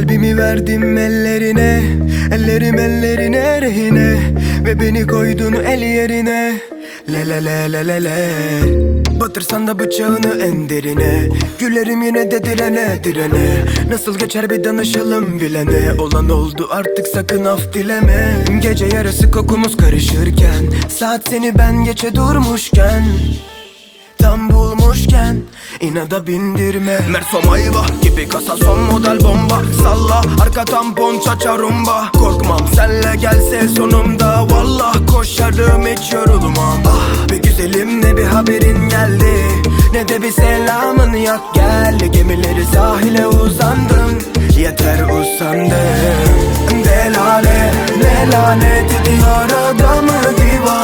Kalbimi verdim ellerine Ellerim ellerine rehine. Ve beni koydun el yerine. Le le le le le le. Batırsan da bıçağını en derine. Gülerim yine de direne direne. Nasıl geçer bir danışalım bilene. Olan oldu artık sakın af dileme. Gece yarısı kokumuz karışırken Saat seni ben geçe durmuşken Tam bulmuşken inada bindirme. Mersom ayva gibi kasa son model bomba. Salla arka tampon çaça rumba. Korkmam senle gelse sonumda. Vallah koşarım hiç yorulmam Ah be güzelim ne bir haberin geldi. Ne de bir selamın yok. Geldi Gemileri sahile uzandım. Yeter usandım. Delale ne lanet ediyor adamı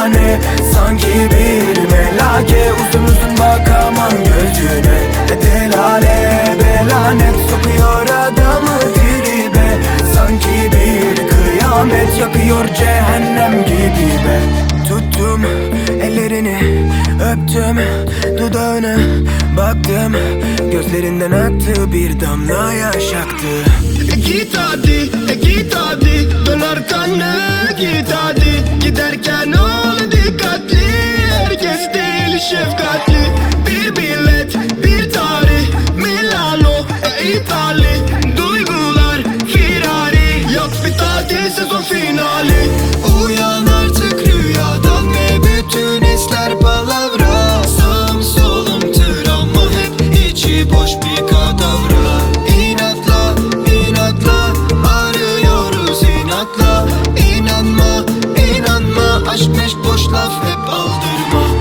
divane Sanki bir melake uzun uzun bakamam gözüne. Delale belanet sokuyor adamı tribe Sanki bir kıyamet yakıyor cehennem gibi be Tuttum ellerini öptüm dudağını Baktım. Gözlerinden aktı bir damla yaş aktı. Git hadi, git Değil şefkatli. Bir bilet, bir tarih. Milano, e İtali Duygular firari. Yok bir tatil sezon finali. Uyan artık rüyadan Ve bütün hisler palavra. Sağım solum travma. Hep içi boş bir kadavra. İnatla, inatla. Arıyoruz inatla. İnanma, inanma. Aşk meş boş laf hep aldırma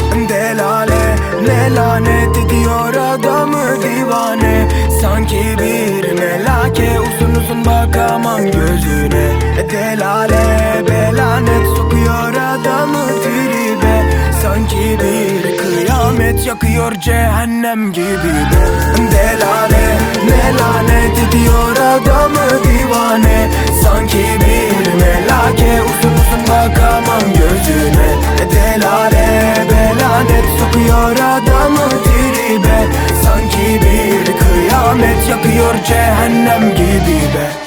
Delale ne lanet ediyor adamı divane. Sanki bir melake uzun uzun bakamam gözüne. Delale belanet sokuyor adamı tribe Sanki bir kıyamet yakıyor cehennem gibi be Delale sokuyor adamı tribe Sanki bir kıyamet yakıyor cehennem gibi be